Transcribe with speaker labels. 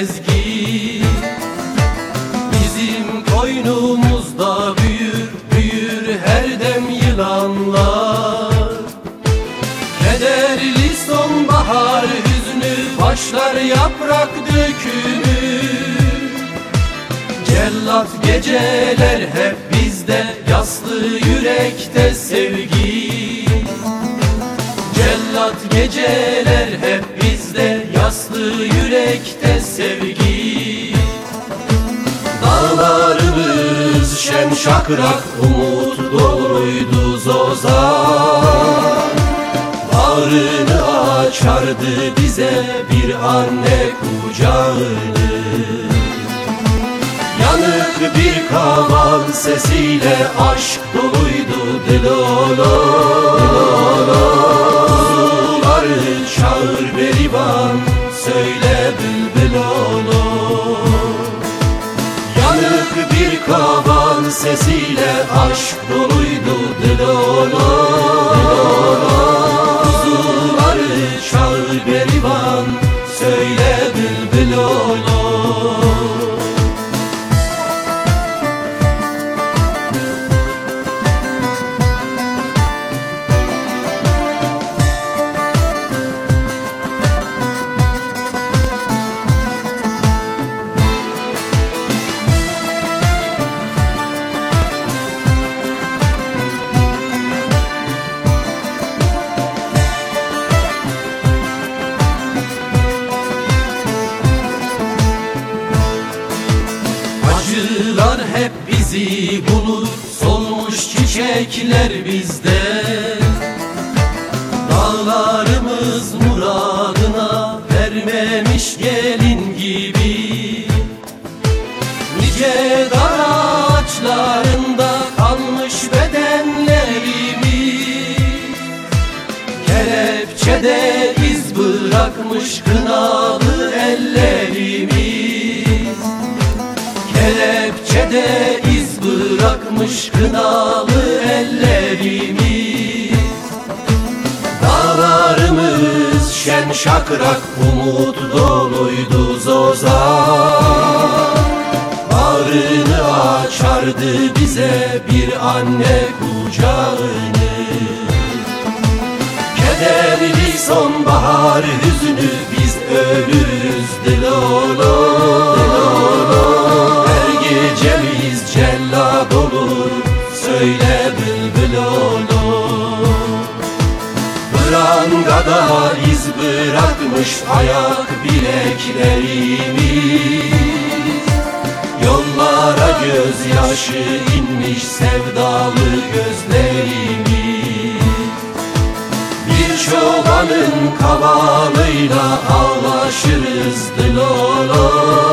Speaker 1: ezgi. Bizim koynumuzda büyür büyür her dem yılanlar. Kederli sonbahar hüznü başlar yaprak dökümü. Cellat geceler hep bizde yaslı yürekte sevgi. Cellat geceler hep bizde yaslı yürekte sevgi. Dağlarımız şen şakrak Umut doluydu zozan Bağrını açardı bize Bir anne kucağını. Yanık bir kaval sesiyle Aşk doluydu dilolo Kuzuları çağır berivan Kaval sesiyle aşk doluydu dilolo Kuzuları bizi bulur Solmuş çiçekler bizde. Dağlarımız muradına Vermemiş gelin gibi. Nice dar ağaçlarında Kalmış bedenlerimiz. Kelepçede iz bırakmış Kınalı ellerimiz. Kelepçede iz bırakmış kınalı ellerimiz. Dağlarımız şen şakrak umut doluydu zozan Bağrını açardı bize bir anne kucağını. Kederli sonbahar hüznü biz ölürüz dilolo Her söyle bülbül olur. Prangada iz bırakmış ayak bileklerimiz. Yollara gözyaşı inmiş sevdalı gözlerimiz. Bir çobanın kavalıyla ağlaşırız dilolo